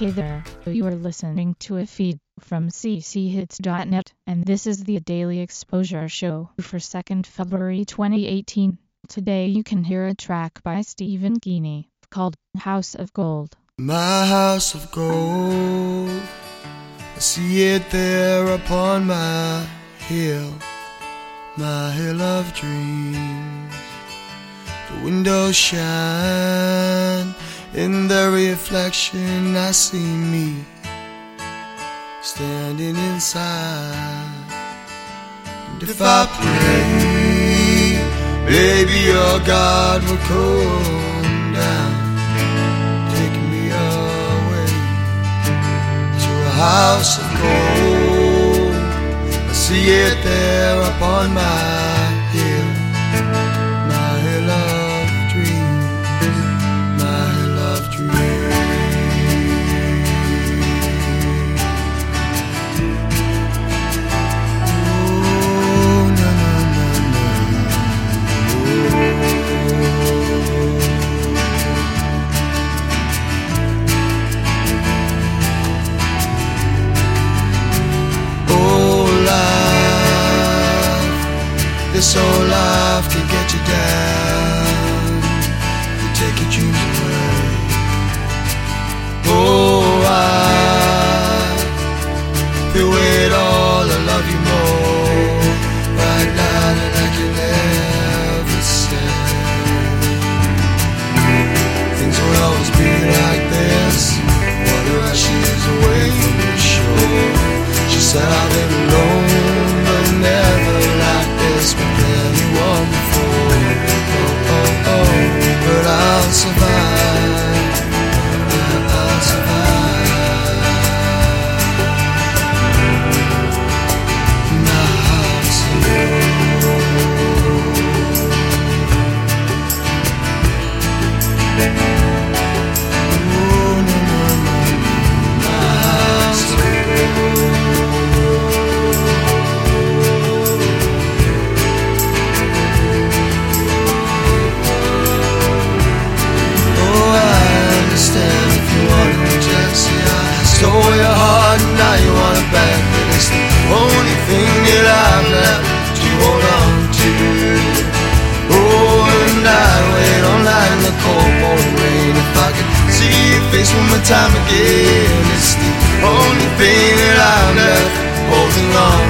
Hey there, you are listening to a feed from cchits.net, and this is the Daily Exposure Show for 2nd February 2018. Today you can hear a track by Stephen Geaney called House of Gold. My house of gold, I see it there upon my hill, my hill of dreams. The windows shine in the reflection, I see me standing inside. And if I pray, maybe your God will come down, take me away to a house of gold. I see it there upon my this old life can get you down, can take your dreams away. Face one more time again, it's the only thing that I've left holding on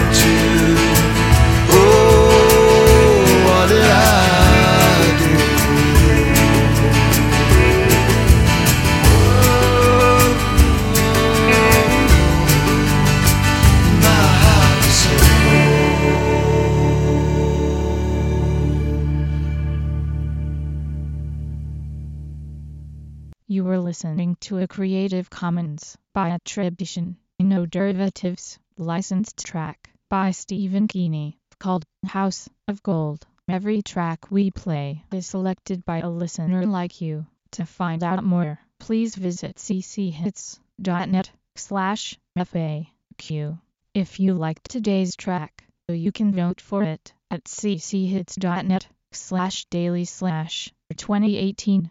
You were listening to a Creative Commons by attribution, no derivatives, licensed track by Stephen Geaney called House of Gold. Every track we play is selected by a listener like you. To find out more, please visit cchits.net slash FAQ. If you liked today's track, you can vote for it at cchits.net slash daily slash 2018